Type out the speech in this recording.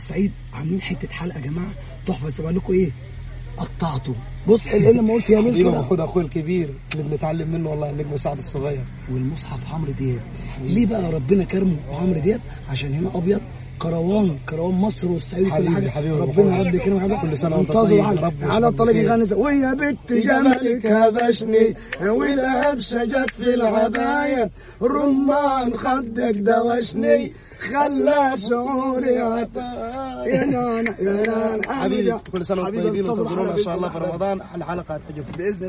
الصعيد عاملين حتة حلقة يا جماعة. تحفة. بس بقول لكم إيه؟ قطعته بص إيه لما قلت يا ليل كده. محمود أخوي الكبير اللي بنتعلم منه والله النجم سعد الصغير. والمصحف عمرو دياب. ليه بقى ربنا كرمه وعمرو دياب؟ عشان هنا أبيض كروان كروان مصر والصعيد وكل حبيبي- حاجة. حبيبي ربنا يكرمك حبيبي كل وأنت انتظروا طيب، على على بخير. يغني ويا بنت جمالك هبشني والهبشه جت في العباية. رمان خدك دوشني. خلى شعوري عطا يا نانا يا نانا حبيبي كل سنة وأنتم حبيبي طيبين. وانتظرونا إن شاء الله في رمضان. الحلقة هتعجبكم بإذن